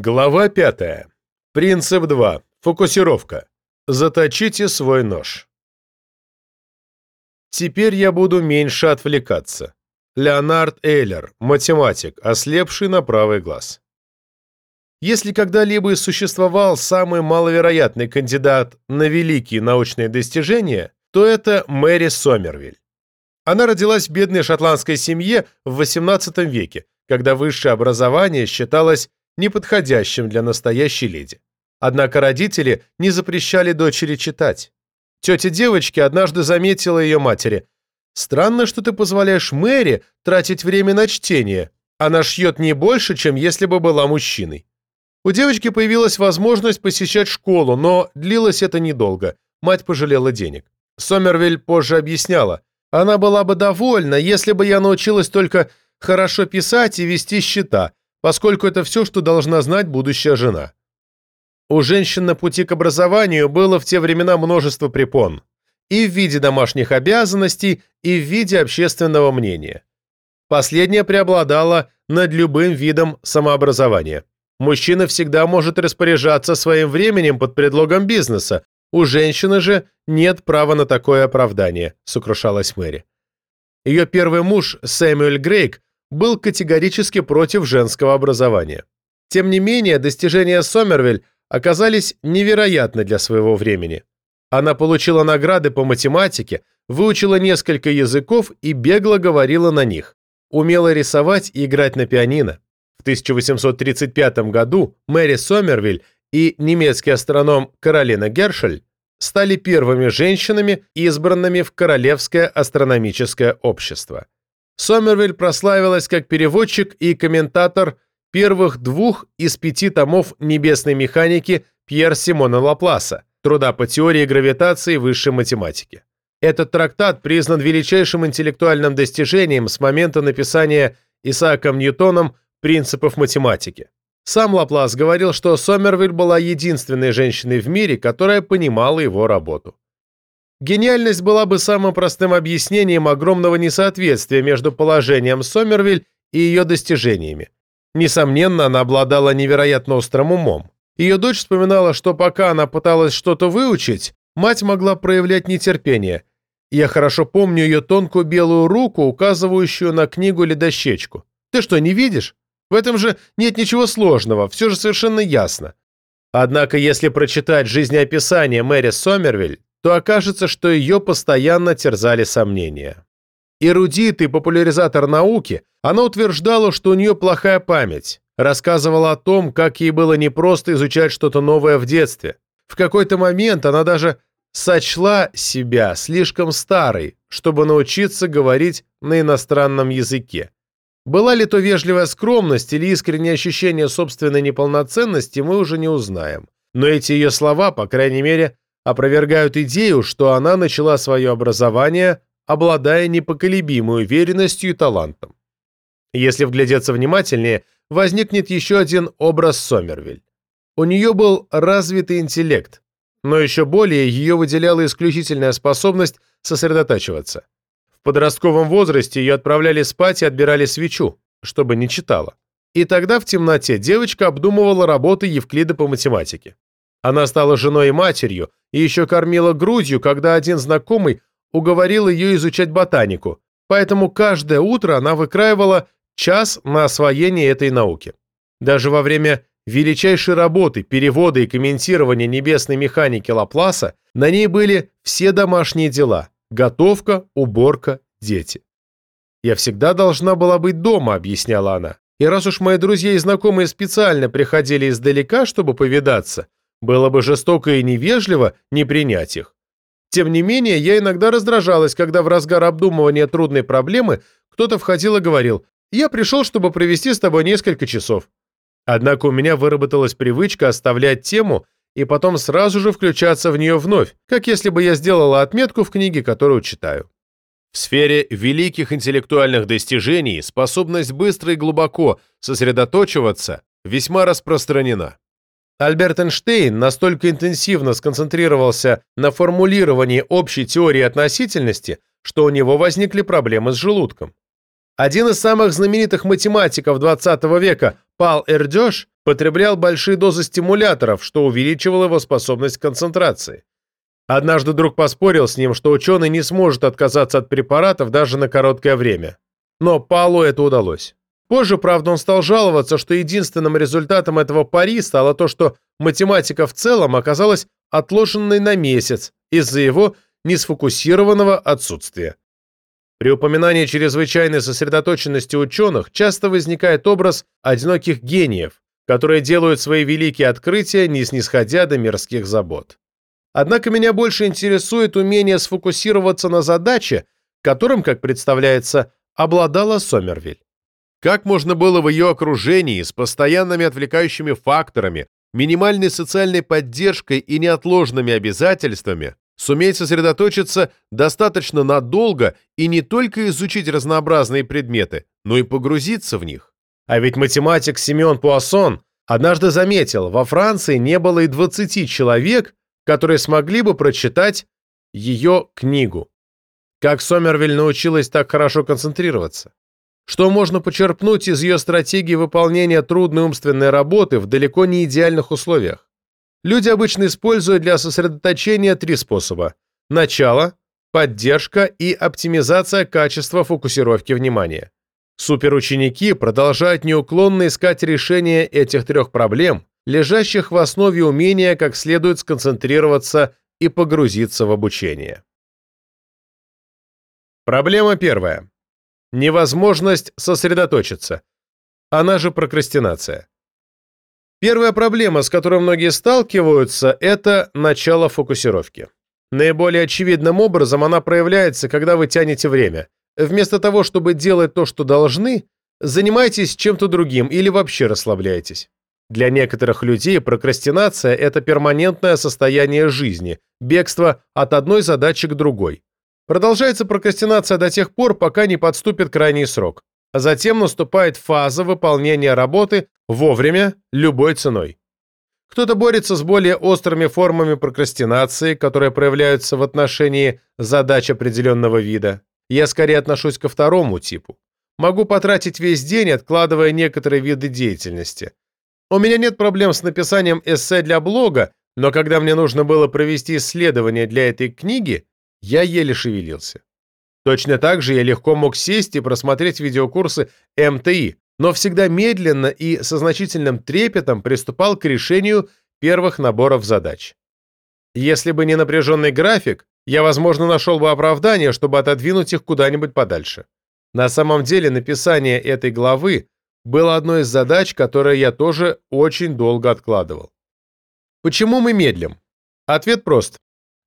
Глава 5. Принцип 2. Фокусировка. Заточите свой нож. Теперь я буду меньше отвлекаться. Леонард Эйлер, математик, ослепший на правый глаз. Если когда-либо и существовал самый маловероятный кандидат на великие научные достижения, то это Мэри Сомервиль. Она родилась в бедной шотландской семье в XVIII веке, когда высшее образование считалось неподходящим для настоящей леди. Однако родители не запрещали дочери читать. Тетя девочки однажды заметила ее матери. «Странно, что ты позволяешь Мэри тратить время на чтение. Она шьет не больше, чем если бы была мужчиной». У девочки появилась возможность посещать школу, но длилось это недолго. Мать пожалела денег. Сомервиль позже объясняла. Она была бы довольна, если бы я научилась только хорошо писать и вести счета, поскольку это все, что должна знать будущая жена. У женщин на пути к образованию было в те времена множество препон. И в виде домашних обязанностей, и в виде общественного мнения. Последнее преобладало над любым видом самообразования. Мужчина всегда может распоряжаться своим временем под предлогом бизнеса, у женщины же нет права на такое оправдание, сокрушалась Мэри. Ее первый муж, Сэмюэль Грейк, был категорически против женского образования. Тем не менее, достижения Сомервиль оказались невероятны для своего времени. Она получила награды по математике, выучила несколько языков и бегло говорила на них. Умела рисовать и играть на пианино. В 1835 году Мэри Сомервиль и немецкий астроном Каролина Гершель стали первыми женщинами, избранными в Королевское астрономическое общество. Сомервиль прославилась как переводчик и комментатор первых двух из пяти томов небесной механики Пьер Симона Лапласа, труда по теории гравитации и высшей математики. Этот трактат признан величайшим интеллектуальным достижением с момента написания Исааком Ньютоном принципов математики. Сам Лаплас говорил, что Сомервиль была единственной женщиной в мире, которая понимала его работу. Гениальность была бы самым простым объяснением огромного несоответствия между положением Сомервиль и ее достижениями. Несомненно, она обладала невероятно острым умом. Ее дочь вспоминала, что пока она пыталась что-то выучить, мать могла проявлять нетерпение. Я хорошо помню ее тонкую белую руку, указывающую на книгу или дощечку. «Ты что, не видишь? В этом же нет ничего сложного, все же совершенно ясно». Однако, если прочитать жизнеописание Мэри Сомервиль, то окажется, что ее постоянно терзали сомнения. Эрудит и популяризатор науки, она утверждала, что у нее плохая память, рассказывала о том, как ей было непросто изучать что-то новое в детстве. В какой-то момент она даже сочла себя слишком старой, чтобы научиться говорить на иностранном языке. Была ли то вежливая скромность или искреннее ощущение собственной неполноценности, мы уже не узнаем. Но эти ее слова, по крайней мере, опровергают идею, что она начала свое образование, обладая непоколебимой уверенностью и талантом. Если вглядеться внимательнее, возникнет еще один образ Сомервиль. У нее был развитый интеллект, но еще более ее выделяла исключительная способность сосредотачиваться. В подростковом возрасте ее отправляли спать и отбирали свечу, чтобы не читала. И тогда в темноте девочка обдумывала работы Евклида по математике. Она стала женой и матерью, и еще кормила грудью, когда один знакомый уговорил ее изучать ботанику, поэтому каждое утро она выкраивала час на освоение этой науки. Даже во время величайшей работы, перевода и комментирования небесной механики Лапласа на ней были все домашние дела – готовка, уборка, дети. «Я всегда должна была быть дома», – объясняла она. «И раз уж мои друзья и знакомые специально приходили издалека, чтобы повидаться, было бы жестоко и невежливо не принять их. Тем не менее, я иногда раздражалась, когда в разгар обдумывания трудной проблемы кто-то входил и говорил «Я пришел, чтобы провести с тобой несколько часов». Однако у меня выработалась привычка оставлять тему и потом сразу же включаться в нее вновь, как если бы я сделала отметку в книге, которую читаю. В сфере великих интеллектуальных достижений способность быстро и глубоко сосредоточиваться весьма распространена. Альберт Эйнштейн настолько интенсивно сконцентрировался на формулировании общей теории относительности, что у него возникли проблемы с желудком. Один из самых знаменитых математиков 20 века, Пал Эрдёш, потреблял большие дозы стимуляторов, что увеличивало его способность к концентрации. Однажды друг поспорил с ним, что ученый не сможет отказаться от препаратов даже на короткое время. Но Палу это удалось. Позже, правда, он стал жаловаться, что единственным результатом этого пари стало то, что математика в целом оказалась отложенной на месяц из-за его несфокусированного отсутствия. При упоминании чрезвычайной сосредоточенности ученых часто возникает образ одиноких гениев, которые делают свои великие открытия, не снисходя до мирских забот. Однако меня больше интересует умение сфокусироваться на задаче, которым, как представляется, обладала Сомервиль. Как можно было в ее окружении с постоянными отвлекающими факторами, минимальной социальной поддержкой и неотложными обязательствами суметь сосредоточиться достаточно надолго и не только изучить разнообразные предметы, но и погрузиться в них. А ведь математик Симеон Пуассон однажды заметил, во Франции не было и 20 человек, которые смогли бы прочитать ее книгу. Как Сомервиль научилась так хорошо концентрироваться? Что можно почерпнуть из ее стратегии выполнения трудной умственной работы в далеко не идеальных условиях? Люди обычно используют для сосредоточения три способа. Начало, поддержка и оптимизация качества фокусировки внимания. Суперученики продолжают неуклонно искать решение этих трех проблем, лежащих в основе умения как следует сконцентрироваться и погрузиться в обучение. Проблема первая. Невозможность сосредоточиться. Она же прокрастинация. Первая проблема, с которой многие сталкиваются, это начало фокусировки. Наиболее очевидным образом она проявляется, когда вы тянете время. Вместо того, чтобы делать то, что должны, занимайтесь чем-то другим или вообще расслабляйтесь. Для некоторых людей прокрастинация – это перманентное состояние жизни, бегство от одной задачи к другой. Продолжается прокрастинация до тех пор, пока не подступит крайний срок. А затем наступает фаза выполнения работы вовремя, любой ценой. Кто-то борется с более острыми формами прокрастинации, которые проявляются в отношении задач определенного вида. Я скорее отношусь ко второму типу. Могу потратить весь день, откладывая некоторые виды деятельности. У меня нет проблем с написанием эссе для блога, но когда мне нужно было провести исследование для этой книги, я еле шевелился. Точно так же я легко мог сесть и просмотреть видеокурсы МТИ, но всегда медленно и со значительным трепетом приступал к решению первых наборов задач. Если бы не напряженный график, я, возможно, нашел бы оправдание, чтобы отодвинуть их куда-нибудь подальше. На самом деле написание этой главы было одной из задач, которые я тоже очень долго откладывал. Почему мы медлим? Ответ прост.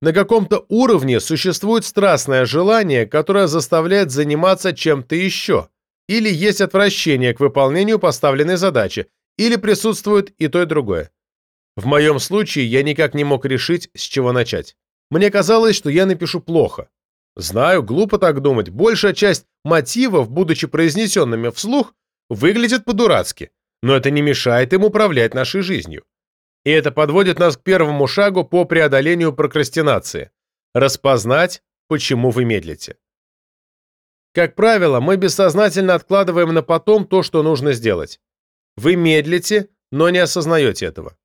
На каком-то уровне существует страстное желание, которое заставляет заниматься чем-то еще, или есть отвращение к выполнению поставленной задачи, или присутствует и то, и другое. В моем случае я никак не мог решить, с чего начать. Мне казалось, что я напишу плохо. Знаю, глупо так думать, большая часть мотивов, будучи произнесенными вслух, выглядит по-дурацки, но это не мешает им управлять нашей жизнью. И это подводит нас к первому шагу по преодолению прокрастинации – распознать, почему вы медлите. Как правило, мы бессознательно откладываем на потом то, что нужно сделать. Вы медлите, но не осознаете этого.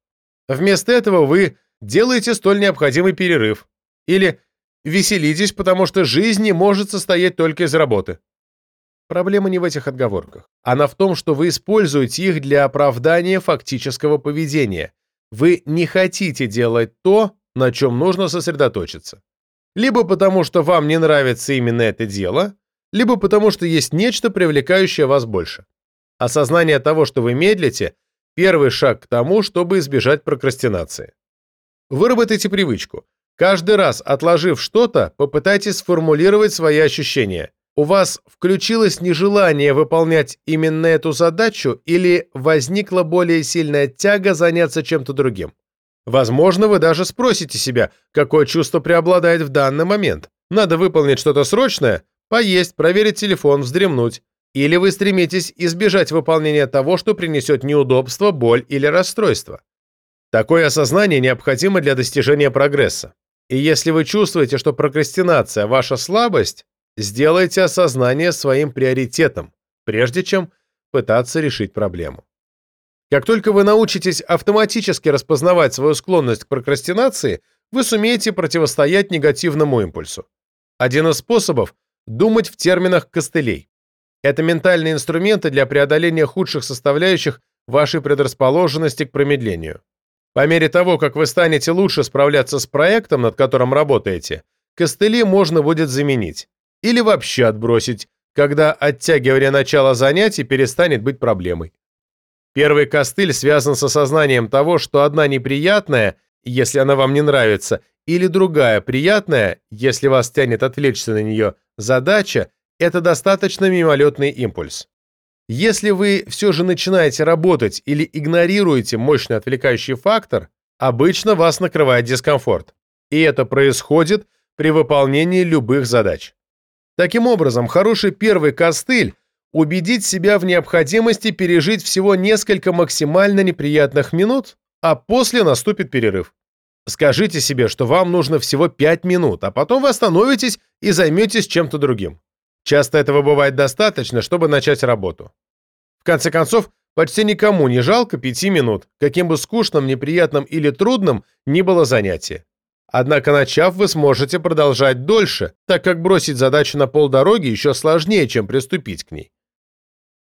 Вместо этого вы делаете столь необходимый перерыв. Или веселитесь, потому что жизнь не может состоять только из работы. Проблема не в этих отговорках. Она в том, что вы используете их для оправдания фактического поведения, вы не хотите делать то, на чем нужно сосредоточиться. Либо потому, что вам не нравится именно это дело, либо потому, что есть нечто, привлекающее вас больше. Осознание того, что вы медлите – первый шаг к тому, чтобы избежать прокрастинации. Выработайте привычку. Каждый раз, отложив что-то, попытайтесь сформулировать свои ощущения у вас включилось нежелание выполнять именно эту задачу или возникла более сильная тяга заняться чем-то другим. Возможно, вы даже спросите себя, какое чувство преобладает в данный момент. Надо выполнить что-то срочное, поесть, проверить телефон, вздремнуть. Или вы стремитесь избежать выполнения того, что принесет неудобство, боль или расстройство. Такое осознание необходимо для достижения прогресса. И если вы чувствуете, что прокрастинация – ваша слабость, Сделайте осознание своим приоритетом. прежде чем пытаться решить проблему. Как только вы научитесь автоматически распознавать свою склонность к прокрастинации, вы сумеете противостоять негативному импульсу. Один из способов – думать в терминах костылей. Это ментальные инструменты для преодоления худших составляющих вашей предрасположенности к промедлению. По мере того, как вы станете лучше справляться с проектом, над которым работаете, костыли можно будет заменить или вообще отбросить, когда оттягивание начала занятий перестанет быть проблемой. Первый костыль связан с осознанием того, что одна неприятная, если она вам не нравится, или другая приятная, если вас тянет отвлечься на нее, задача – это достаточно мимолетный импульс. Если вы все же начинаете работать или игнорируете мощный отвлекающий фактор, обычно вас накрывает дискомфорт. И это происходит при выполнении любых задач. Таким образом, хороший первый костыль – убедить себя в необходимости пережить всего несколько максимально неприятных минут, а после наступит перерыв. Скажите себе, что вам нужно всего 5 минут, а потом вы остановитесь и займетесь чем-то другим. Часто этого бывает достаточно, чтобы начать работу. В конце концов, почти никому не жалко 5 минут, каким бы скучным, неприятным или трудным ни было занятие. Однако, начав, вы сможете продолжать дольше, так как бросить задачу на полдороги еще сложнее, чем приступить к ней.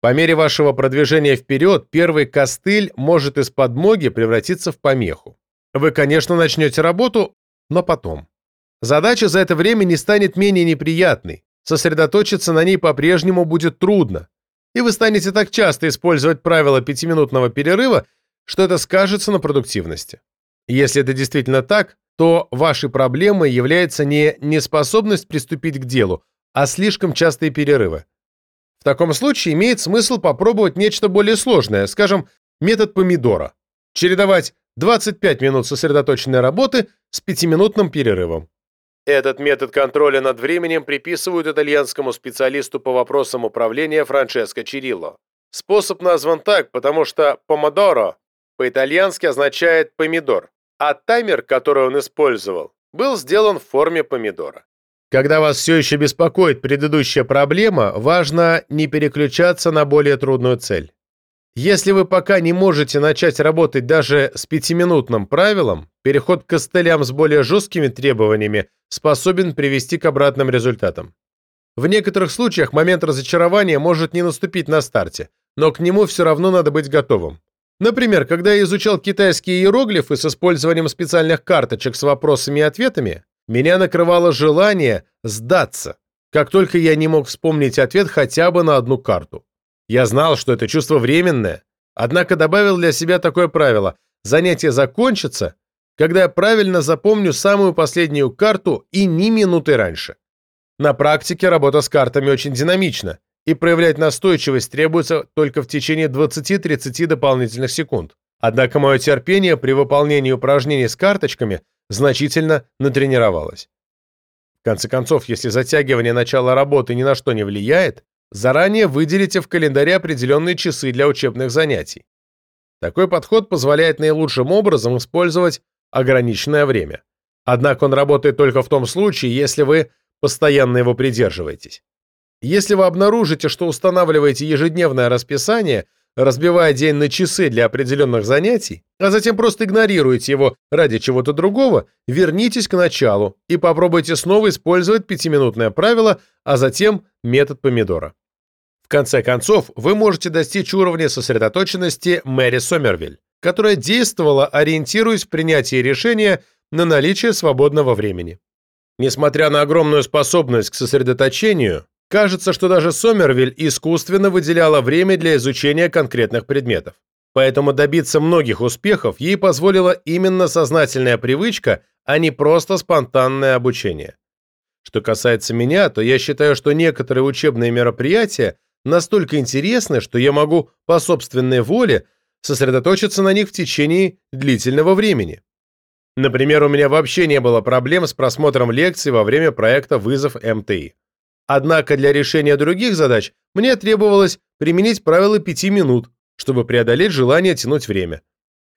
По мере вашего продвижения вперед, первый костыль может из подмоги превратиться в помеху. Вы, конечно, начнете работу, но потом. Задача за это время не станет менее неприятной, сосредоточиться на ней по-прежнему будет трудно, и вы станете так часто использовать правило пятиминутного перерыва, что это скажется на продуктивности. Если это действительно так, то вашей проблемой является не неспособность приступить к делу, а слишком частые перерывы. В таком случае имеет смысл попробовать нечто более сложное, скажем, метод помидора. Чередовать 25 минут сосредоточенной работы с 5-минутным перерывом. Этот метод контроля над временем приписывают итальянскому специалисту по вопросам управления Франческо Чирилло. Способ назван так, потому что «помодоро» по-итальянски означает «помидор», а таймер, который он использовал, был сделан в форме помидора. Когда вас все еще беспокоит предыдущая проблема, важно не переключаться на более трудную цель. Если вы пока не можете начать работать даже с пятиминутным правилом, переход к костылям с более жесткими требованиями способен привести к обратным результатам. В некоторых случаях момент разочарования может не наступить на старте, но к нему все равно надо быть готовым. Например, когда я изучал китайские иероглифы с использованием специальных карточек с вопросами и ответами, меня накрывало желание сдаться, как только я не мог вспомнить ответ хотя бы на одну карту. Я знал, что это чувство временное, однако добавил для себя такое правило – занятие закончится, когда я правильно запомню самую последнюю карту и ни минуты раньше. На практике работа с картами очень динамична, и проявлять настойчивость требуется только в течение 20-30 дополнительных секунд. Однако мое терпение при выполнении упражнений с карточками значительно натренировалось. В конце концов, если затягивание начала работы ни на что не влияет, заранее выделите в календаре определенные часы для учебных занятий. Такой подход позволяет наилучшим образом использовать ограниченное время. Однако он работает только в том случае, если вы постоянно его придерживаетесь. Если вы обнаружите, что устанавливаете ежедневное расписание, разбивая день на часы для определенных занятий, а затем просто игнорируете его ради чего-то другого, вернитесь к началу и попробуйте снова использовать пятиминутное правило, а затем метод помидора. В конце концов, вы можете достичь уровня сосредоточенности Мэри Сомервиль, которая действовала, ориентируясь в принятии решения на наличие свободного времени. Несмотря на огромную способность к сосредоточению, Кажется, что даже Сомервиль искусственно выделяла время для изучения конкретных предметов. Поэтому добиться многих успехов ей позволила именно сознательная привычка, а не просто спонтанное обучение. Что касается меня, то я считаю, что некоторые учебные мероприятия настолько интересны, что я могу по собственной воле сосредоточиться на них в течение длительного времени. Например, у меня вообще не было проблем с просмотром лекций во время проекта «Вызов МТИ». Однако для решения других задач мне требовалось применить правило пяти минут, чтобы преодолеть желание тянуть время.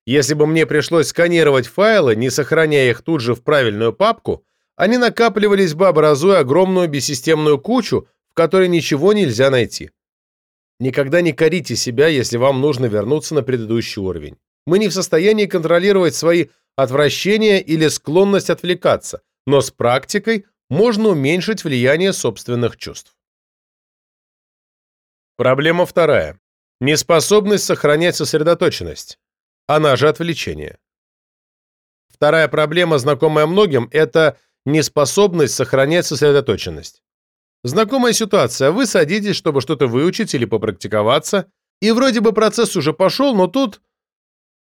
Если бы мне пришлось сканировать файлы, не сохраняя их тут же в правильную папку, они накапливались бы, образуя огромную бессистемную кучу, в которой ничего нельзя найти. Никогда не корите себя, если вам нужно вернуться на предыдущий уровень. Мы не в состоянии контролировать свои отвращения или склонность отвлекаться, но с практикой можно уменьшить влияние собственных чувств. Проблема вторая. Неспособность сохранять сосредоточенность. Она же отвлечение. Вторая проблема, знакомая многим, это неспособность сохранять сосредоточенность. Знакомая ситуация. Вы садитесь, чтобы что-то выучить или попрактиковаться, и вроде бы процесс уже пошел, но тут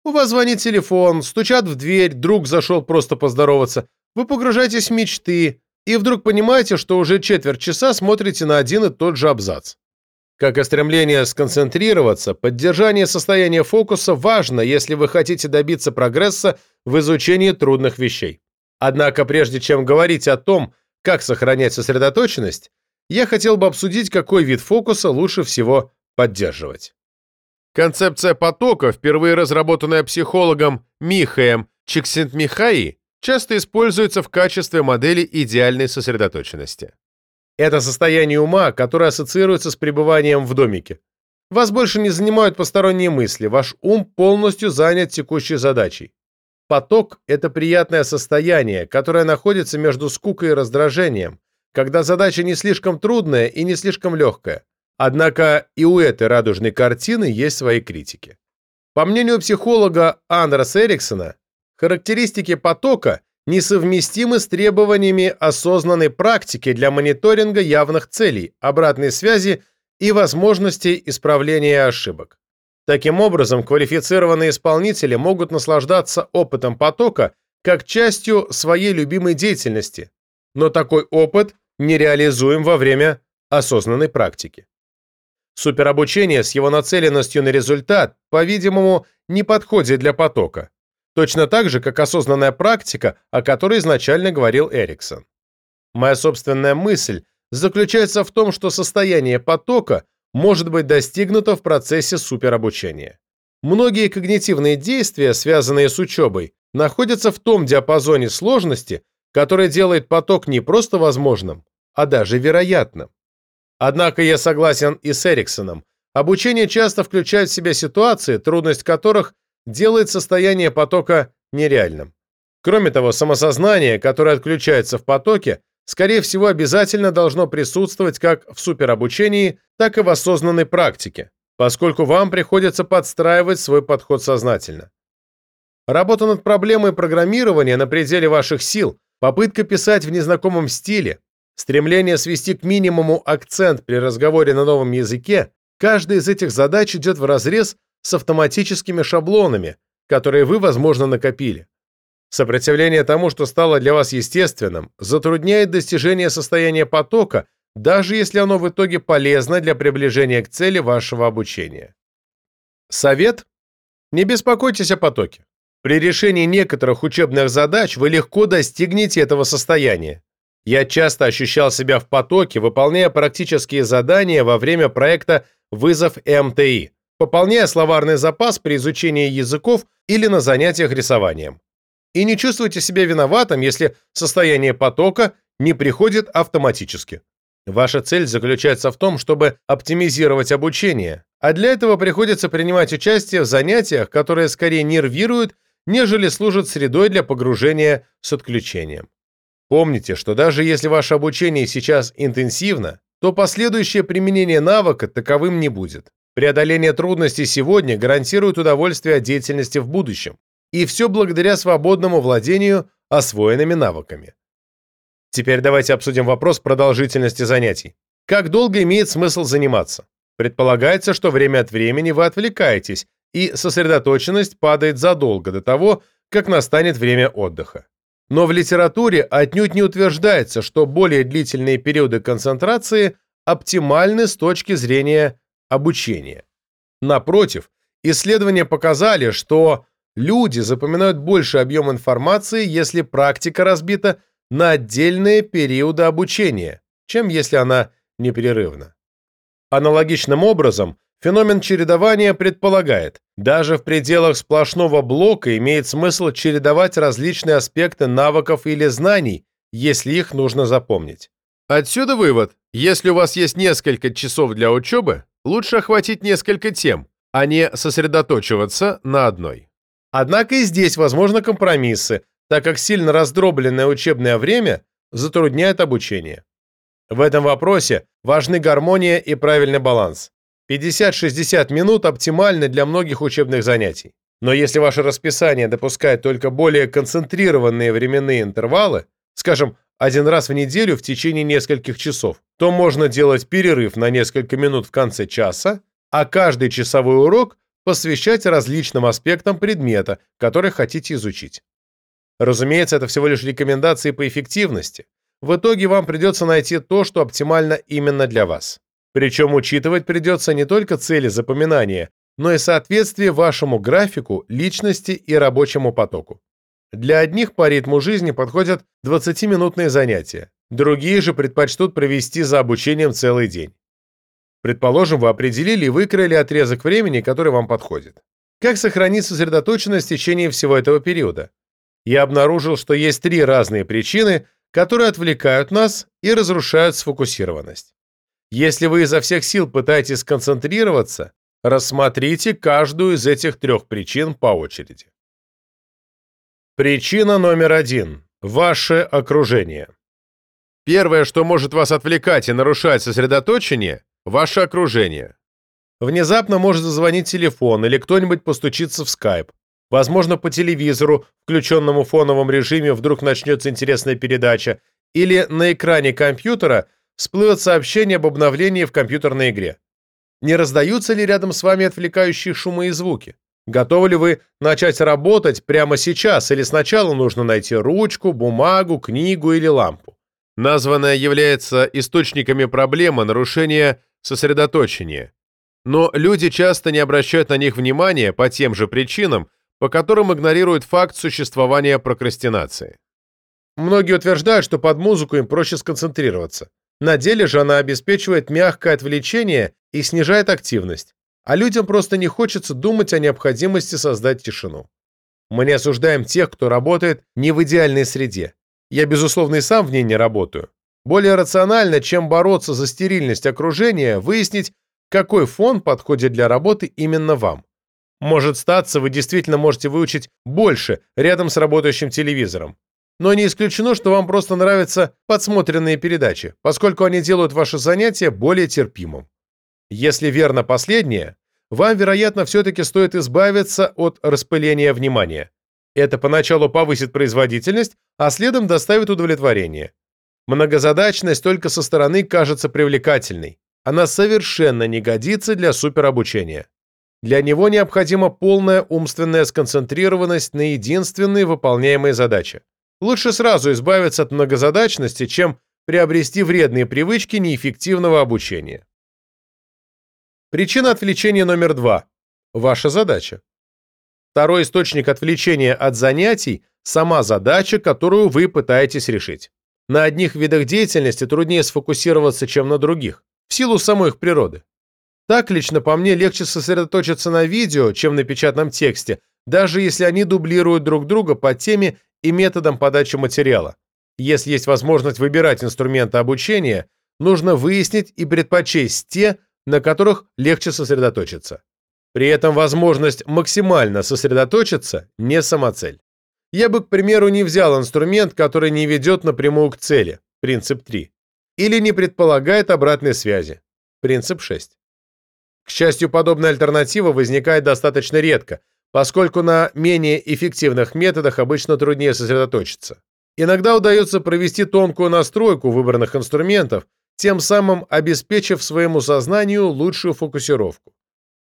у вас звонит телефон, стучат в дверь, друг зашел просто поздороваться, вы погружаетесь в мечты, и вдруг понимаете, что уже четверть часа смотрите на один и тот же абзац. Как и стремление сконцентрироваться, поддержание состояния фокуса важно, если вы хотите добиться прогресса в изучении трудных вещей. Однако прежде чем говорить о том, как сохранять сосредоточенность, я хотел бы обсудить, какой вид фокуса лучше всего поддерживать. Концепция потока, впервые разработанная психологом Михаем Чиксентмихаи, часто используется в качестве модели идеальной сосредоточенности. Это состояние ума, которое ассоциируется с пребыванием в домике. Вас больше не занимают посторонние мысли, ваш ум полностью занят текущей задачей. Поток – это приятное состояние, которое находится между скукой и раздражением, когда задача не слишком трудная и не слишком легкая. Однако и у этой радужной картины есть свои критики. По мнению психолога Андерса Эриксона, характеристики потока несовместимы с требованиями осознанной практики для мониторинга явных целей, обратной связи и возможностей исправления ошибок. Таким образом, квалифицированные исполнители могут наслаждаться опытом потока как частью своей любимой деятельности, но такой опыт нереализуем во время осознанной практики. Суперобучение с его нацеленностью на результат, по-видимому, не подходит для потока, точно так же, как осознанная практика, о которой изначально говорил Эриксон. Моя собственная мысль заключается в том, что состояние потока может быть достигнуто в процессе суперобучения. Многие когнитивные действия, связанные с учебой, находятся в том диапазоне сложности, который делает поток не просто возможным, а даже вероятным. Однако я согласен и с Эриксоном. Обучение часто включает в себя ситуации, трудность которых делает состояние потока нереальным. Кроме того, самосознание, которое отключается в потоке, скорее всего, обязательно должно присутствовать как в суперобучении, так и в осознанной практике, поскольку вам приходится подстраивать свой подход сознательно. Работа над проблемой программирования на пределе ваших сил, попытка писать в незнакомом стиле, стремление свести к минимуму акцент при разговоре на новом языке, каждая из этих задач идет вразрез с автоматическими шаблонами, которые вы, возможно, накопили. Сопротивление тому, что стало для вас естественным, затрудняет достижение состояния потока, даже если оно в итоге полезно для приближения к цели вашего обучения. Совет? Не беспокойтесь о потоке. При решении некоторых учебных задач вы легко достигнете этого состояния. Я часто ощущал себя в потоке, выполняя практические задания во время проекта «Вызов МТИ», пополняя словарный запас при изучении языков или на занятиях рисованием. И не чувствуйте себя виноватым, если состояние потока не приходит автоматически. Ваша цель заключается в том, чтобы оптимизировать обучение, а для этого приходится принимать участие в занятиях, которые скорее нервируют, нежели служат средой для погружения с отключением. Помните, что даже если ваше обучение сейчас интенсивно, то последующее применение навыка таковым не будет. Преодоление трудностей сегодня гарантирует удовольствие от деятельности в будущем. И все благодаря свободному владению освоенными навыками. Теперь давайте обсудим вопрос продолжительности занятий. Как долго имеет смысл заниматься? Предполагается, что время от времени вы отвлекаетесь, и сосредоточенность падает задолго до того, как настанет время отдыха. Но в литературе отнюдь не утверждается, что более длительные периоды концентрации оптимальны с точки зрения обучения. Напротив, исследования показали, что люди запоминают больше объем информации, если практика разбита на отдельные периоды обучения, чем если она непрерывна. Аналогичным образом, феномен чередования предполагает, даже в пределах сплошного блока имеет смысл чередовать различные аспекты навыков или знаний, если их нужно запомнить. Отсюда вывод. Если у вас есть несколько часов для учебы, лучше охватить несколько тем, а не сосредоточиваться на одной. Однако и здесь возможны компромиссы, так как сильно раздробленное учебное время затрудняет обучение. В этом вопросе важны гармония и правильный баланс. 50-60 минут оптимальны для многих учебных занятий. Но если ваше расписание допускает только более концентрированные временные интервалы, скажем, один раз в неделю в течение нескольких часов, то можно делать перерыв на несколько минут в конце часа, а каждый часовой урок посвящать различным аспектам предмета, который хотите изучить. Разумеется, это всего лишь рекомендации по эффективности. В итоге вам придется найти то, что оптимально именно для вас. Причем учитывать придется не только цели запоминания, но и соответствие вашему графику, личности и рабочему потоку. Для одних по ритму жизни подходят 20-минутные занятия, другие же предпочтут провести за обучением целый день. Предположим, вы определили и выкроили отрезок времени, который вам подходит. Как сохранить сосредоточенность в течение всего этого периода? Я обнаружил, что есть три разные причины, которые отвлекают нас и разрушают сфокусированность. Если вы изо всех сил пытаетесь сконцентрироваться, рассмотрите каждую из этих трех причин по очереди. Причина номер один – ваше окружение. Первое, что может вас отвлекать и нарушать сосредоточение Ваше окружение. Внезапно может зазвонить телефон или кто-нибудь постучится в скайп. Возможно, по телевизору, включенному в фоновом режиме, вдруг начнется интересная передача, или на экране компьютера всплывет сообщение об обновлении в компьютерной игре. Не раздаются ли рядом с вами отвлекающие шумы и звуки? Готовы ли вы начать работать прямо сейчас, или сначала нужно найти ручку, бумагу, книгу или лампу? Названное является источниками проблемы нарушения сосредоточение. Но люди часто не обращают на них внимания по тем же причинам, по которым игнорируют факт существования прокрастинации. Многие утверждают, что под музыку им проще сконцентрироваться. На деле же она обеспечивает мягкое отвлечение и снижает активность, а людям просто не хочется думать о необходимости создать тишину. Мы не осуждаем тех, кто работает не в идеальной среде. Я, безусловно, и сам в ней не работаю. Более рационально, чем бороться за стерильность окружения, выяснить, какой фон подходит для работы именно вам. Может статься, вы действительно можете выучить больше рядом с работающим телевизором. Но не исключено, что вам просто нравятся подсмотренные передачи, поскольку они делают ваше занятие более терпимым. Если верно последнее, вам, вероятно, все-таки стоит избавиться от распыления внимания. Это поначалу повысит производительность, а следом доставит удовлетворение. Многозадачность только со стороны кажется привлекательной. Она совершенно не годится для суперобучения. Для него необходима полная умственная сконцентрированность на единственной выполняемой задаче. Лучше сразу избавиться от многозадачности, чем приобрести вредные привычки неэффективного обучения. Причина отвлечения номер два. Ваша задача. Второй источник отвлечения от занятий – сама задача, которую вы пытаетесь решить. На одних видах деятельности труднее сфокусироваться, чем на других, в силу самой их природы. Так, лично по мне, легче сосредоточиться на видео, чем на печатном тексте, даже если они дублируют друг друга по теме и методам подачи материала. Если есть возможность выбирать инструменты обучения, нужно выяснить и предпочесть те, на которых легче сосредоточиться. При этом возможность максимально сосредоточиться – не самоцель. Я бы, к примеру, не взял инструмент, который не ведет напрямую к цели, принцип 3, или не предполагает обратной связи, принцип 6. К счастью, подобная альтернатива возникает достаточно редко, поскольку на менее эффективных методах обычно труднее сосредоточиться. Иногда удается провести тонкую настройку выбранных инструментов, тем самым обеспечив своему сознанию лучшую фокусировку.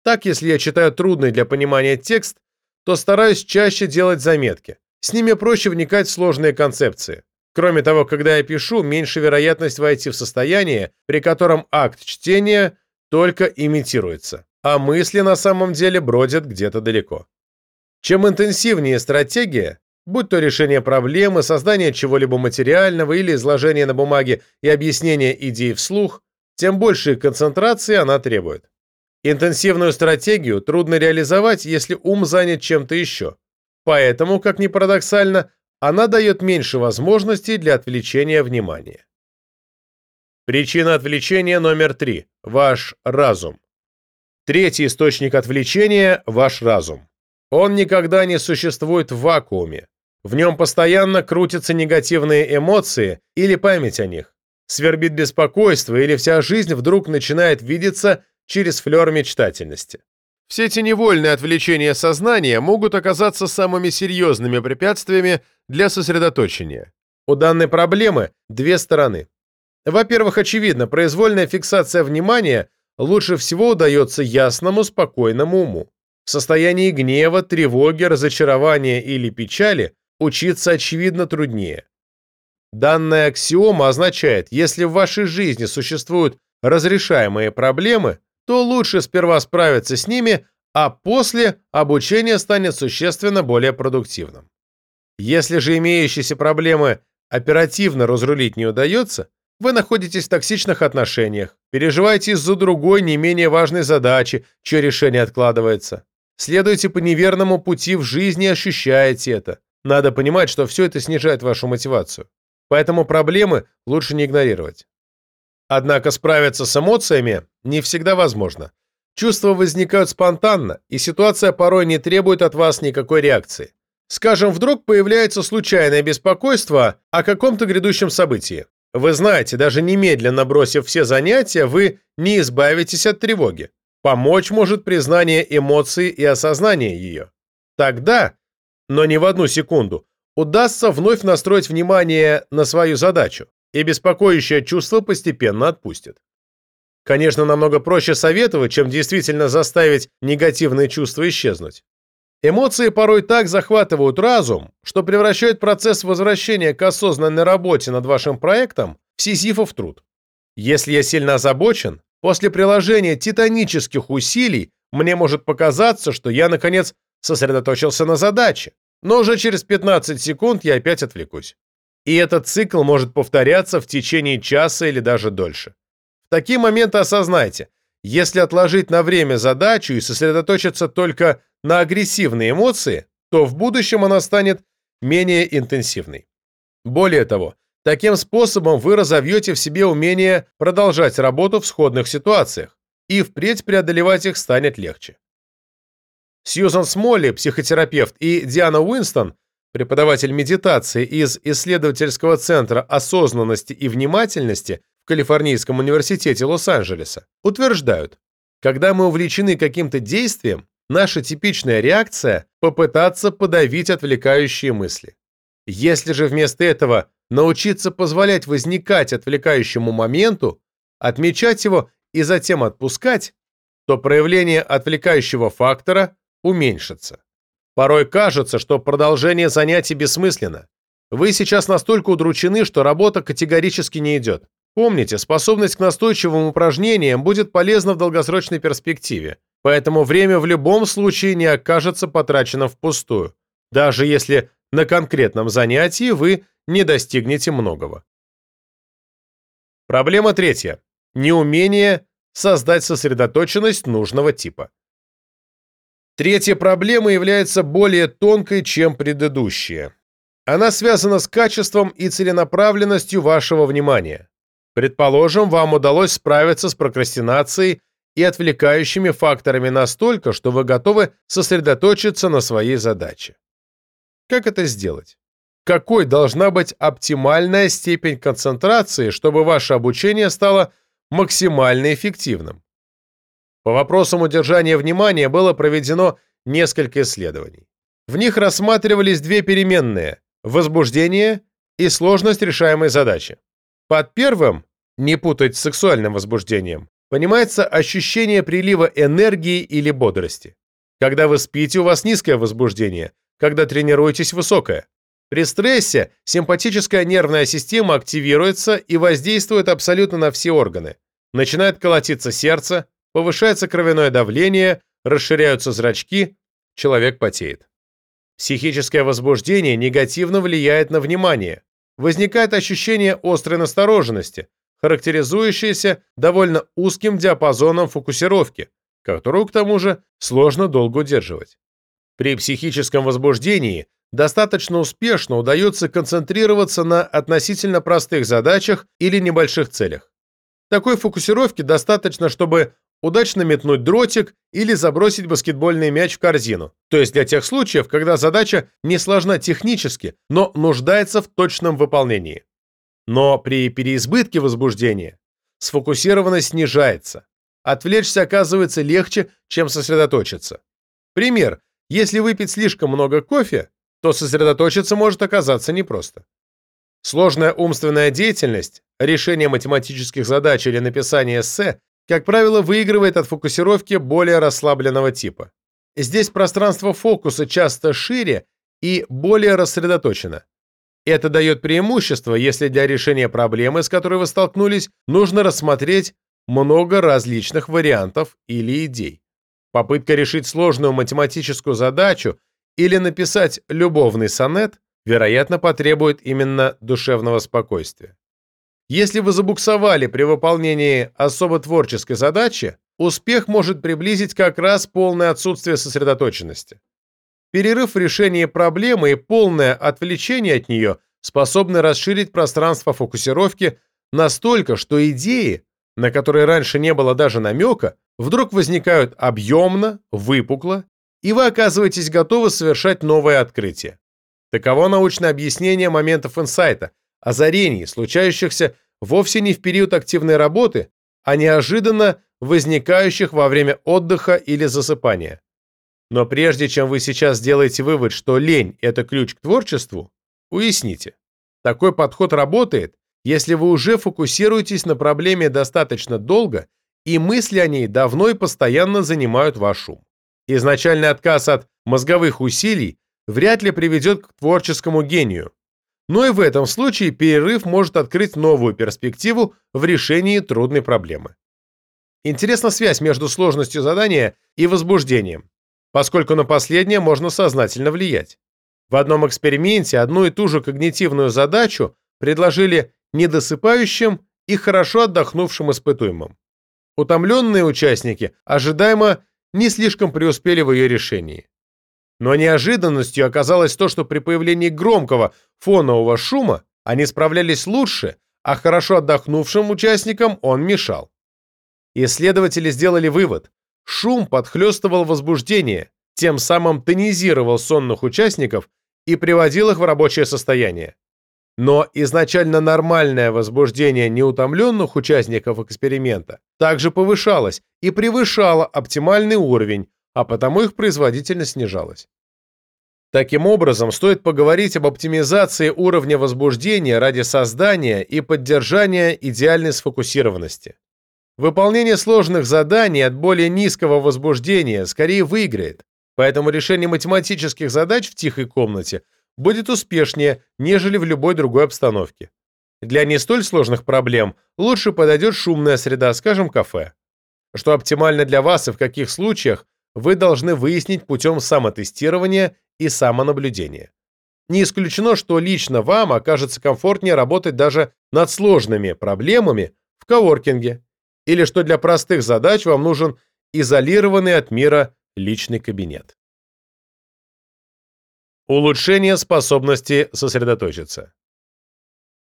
Так, если я читаю трудный для понимания текст, то стараюсь чаще делать заметки. С ними проще вникать в сложные концепции. Кроме того, когда я пишу, меньше вероятность войти в состояние, при котором акт чтения только имитируется, а мысли на самом деле бродят где-то далеко. Чем интенсивнее стратегия, будь то решение проблемы, создание чего-либо материального или изложение на бумаге и объяснение идей вслух, тем большей концентрации она требует. Интенсивную стратегию трудно реализовать, если ум занят чем-то еще. Поэтому, как ни парадоксально, она дает меньше возможностей для отвлечения внимания. Причина отвлечения номер три – ваш разум. Третий источник отвлечения – ваш разум. Он никогда не существует в вакууме. В нем постоянно крутятся негативные эмоции или память о них. Свербит беспокойство или вся жизнь вдруг начинает видеться через флер мечтательности. Все эти невольные отвлечения сознания могут оказаться самыми серьезными препятствиями для сосредоточения. У данной проблемы две стороны. Во-первых, очевидно, произвольная фиксация внимания лучше всего удается ясному, спокойному уму. В состоянии гнева, тревоги, разочарования или печали учиться очевидно труднее. Данная аксиома означает, если в вашей жизни существуют разрешаемые проблемы, то лучше сперва справиться с ними, а после обучение станет существенно более продуктивным. Если же имеющиеся проблемы оперативно разрулить не удается, вы находитесь в токсичных отношениях, переживаете из-за другой не менее важной задачи, чье решение откладывается. Следуете по неверному пути в жизни и ощущаете это. Надо понимать, что все это снижает вашу мотивацию. Поэтому проблемы лучше не игнорировать. Однако справиться с эмоциями не всегда возможно. Чувства возникают спонтанно, и ситуация порой не требует от вас никакой реакции. Скажем, вдруг появляется случайное беспокойство о каком-то грядущем событии. Вы знаете, даже немедленно бросив все занятия, вы не избавитесь от тревоги. Помочь может признание эмоции и осознание ее. Тогда, но не в одну секунду, удастся вновь настроить внимание на свою задачу, и беспокоящее чувство постепенно отпустит. Конечно, намного проще советовать, чем действительно заставить негативные чувства исчезнуть. Эмоции порой так захватывают разум, что превращают процесс возвращения к осознанной работе над вашим проектом в сизифов труд. Если я сильно озабочен, после приложения титанических усилий мне может показаться, что я, наконец, сосредоточился на задаче, но уже через 15 секунд я опять отвлекусь. И этот цикл может повторяться в течение часа или даже дольше. В такие моменты осознайте, если отложить на время задачу и сосредоточиться только на агрессивные эмоции, то в будущем она станет менее интенсивной. Более того, таким способом вы разовьете в себе умение продолжать работу в сходных ситуациях, и впредь преодолевать их станет легче. Сьюзан Смолли, психотерапевт, и Диана Уинстон, преподаватель медитации из исследовательского центра осознанности и внимательности в Калифорнийском университете Лос-Анджелеса, утверждают, когда мы увлечены каким-то действием, наша типичная реакция – попытаться подавить отвлекающие мысли. Если же вместо этого научиться позволять возникать отвлекающему моменту, отмечать его и затем отпускать, то проявление отвлекающего фактора уменьшится. Порой кажется, что продолжение занятий бессмысленно. Вы сейчас настолько удручены, что работа категорически не идет. Помните, способность к настойчивым упражнениям будет полезна в долгосрочной перспективе, поэтому время в любом случае не окажется потрачено впустую, даже если на конкретном занятии вы не достигнете многого. Проблема третья. Неумение создать сосредоточенность нужного типа. Третья проблема является более тонкой, чем предыдущая. Она связана с качеством и целенаправленностью вашего внимания. Предположим, вам удалось справиться с прокрастинацией и отвлекающими факторами настолько, что вы готовы сосредоточиться на своей задаче. Как это сделать? Какой должна быть оптимальная степень концентрации, чтобы ваше обучение стало максимально эффективным? По вопросам удержания внимания было проведено несколько исследований. В них рассматривались две переменные – возбуждение и сложность решаемой задачи. Под первым, не путать с сексуальным возбуждением, понимается ощущение прилива энергии или бодрости. Когда вы спите, у вас низкое возбуждение, когда тренируетесь – высокое. При стрессе симпатическая нервная система активируется и воздействует абсолютно на все органы. Начинает колотиться сердце, повышается кровяное давление, расширяются зрачки, человек потеет. Психическое возбуждение негативно влияет на внимание, возникает ощущение острой настороженности, характеризующееся довольно узким диапазоном фокусировки, которую, к тому же, сложно долго удерживать. При психическом возбуждении достаточно успешно удается концентрироваться на относительно простых задачах или небольших целях. Такой фокусировки достаточно, чтобы удачно метнуть дротик или забросить баскетбольный мяч в корзину. То есть для тех случаев, когда задача не сложна технически, но нуждается в точном выполнении. Но при переизбытке возбуждения сфокусированность снижается. Отвлечься оказывается легче, чем сосредоточиться. Пример. Если выпить слишком много кофе, то сосредоточиться может оказаться непросто. Сложная умственная деятельность, решение математических задач или написание эссе, как правило, выигрывает от фокусировки более расслабленного типа. Здесь пространство фокуса часто шире и более рассредоточено. Это дает преимущество, если для решения проблемы, с которой вы столкнулись, нужно рассмотреть много различных вариантов или идей. Попытка решить сложную математическую задачу или написать любовный сонет, вероятно, потребует именно душевного спокойствия. Если вы забуксовали при выполнении особо творческой задачи, успех может приблизить как раз полное отсутствие сосредоточенности. Перерыв в решении проблемы и полное отвлечение от нее способны расширить пространство фокусировки настолько, что идеи, на которые раньше не было даже намека, вдруг возникают объемно, выпукло, и вы оказываетесь готовы совершать новое открытие. Таково научное объяснение моментов инсайта, озарений, случающихся вовсе не в период активной работы, а неожиданно возникающих во время отдыха или засыпания. Но прежде чем вы сейчас сделаете вывод, что лень – это ключ к творчеству, уясните. Такой подход работает, если вы уже фокусируетесь на проблеме достаточно долго и мысли о ней давно и постоянно занимают ваш ум. Изначальный отказ от мозговых усилий вряд ли приведет к творческому гению, но и в этом случае перерыв может открыть новую перспективу в решении трудной проблемы. Интересна связь между сложностью задания и возбуждением поскольку на последнее можно сознательно влиять. В одном эксперименте одну и ту же когнитивную задачу предложили недосыпающим и хорошо отдохнувшим испытуемым. Утомленные участники ожидаемо не слишком преуспели в ее решении. Но неожиданностью оказалось то, что при появлении громкого фонового шума они справлялись лучше, а хорошо отдохнувшим участникам он мешал. Исследователи сделали вывод, Шум подхлестывал возбуждение, тем самым тонизировал сонных участников и приводил их в рабочее состояние. Но изначально нормальное возбуждение неутомленных участников эксперимента также повышалось и превышало оптимальный уровень, а потому их производительность снижалась. Таким образом, стоит поговорить об оптимизации уровня возбуждения ради создания и поддержания идеальной сфокусированности. Выполнение сложных заданий от более низкого возбуждения скорее выиграет, поэтому решение математических задач в тихой комнате будет успешнее, нежели в любой другой обстановке. Для не столь сложных проблем лучше подойдет шумная среда, скажем, кафе. Что оптимально для вас и в каких случаях, вы должны выяснить путем самотестирования и самонаблюдения. Не исключено, что лично вам окажется комфортнее работать даже над сложными проблемами в коворкинге или что для простых задач вам нужен изолированный от мира личный кабинет. Улучшение способности сосредоточиться.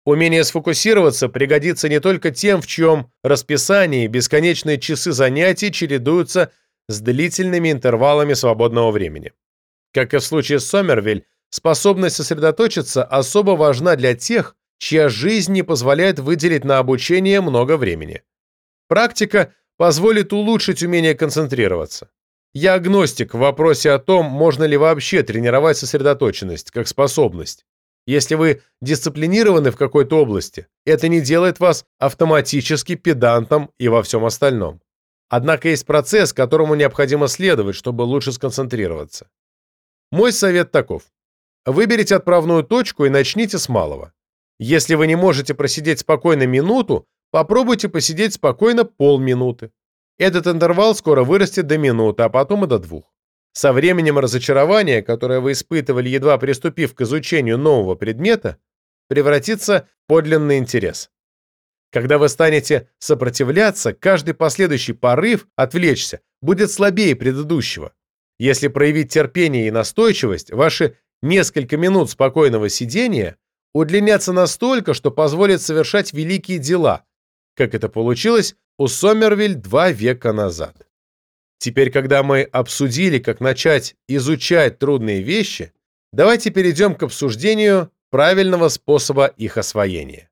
Умение сфокусироваться пригодится не только тем, в чем расписании бесконечные часы занятий чередуются с длительными интервалами свободного времени. Как и в случае с Сомервиль, способность сосредоточиться особо важна для тех, чья жизнь не позволяет выделить на обучение много времени. Практика позволит улучшить умение концентрироваться. Я агностик в вопросе о том, можно ли вообще тренировать сосредоточенность как способность. Если вы дисциплинированы в какой-то области, это не делает вас автоматически педантом и во всем остальном. Однако есть процесс, которому необходимо следовать, чтобы лучше сконцентрироваться. Мой совет таков. Выберите отправную точку и начните с малого. Если вы не можете просидеть спокойно минуту, Попробуйте посидеть спокойно полминуты. Этот интервал скоро вырастет до минуты, а потом и до двух. Со временем разочарование, которое вы испытывали, едва приступив к изучению нового предмета, превратится в подлинный интерес. Когда вы станете сопротивляться, каждый последующий порыв отвлечься будет слабее предыдущего. Если проявить терпение и настойчивость, ваши несколько минут спокойного сидения удлинятся настолько, что позволят совершать великие дела, как это получилось у Сомервиль два века назад. Теперь, когда мы обсудили, как начать изучать трудные вещи, давайте перейдем к обсуждению правильного способа их освоения.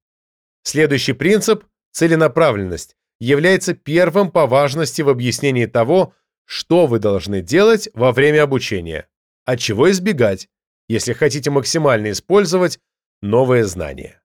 Следующий принцип – целенаправленность – является первым по важности в объяснении того, что вы должны делать во время обучения, а чего избегать, если хотите максимально использовать новые знания.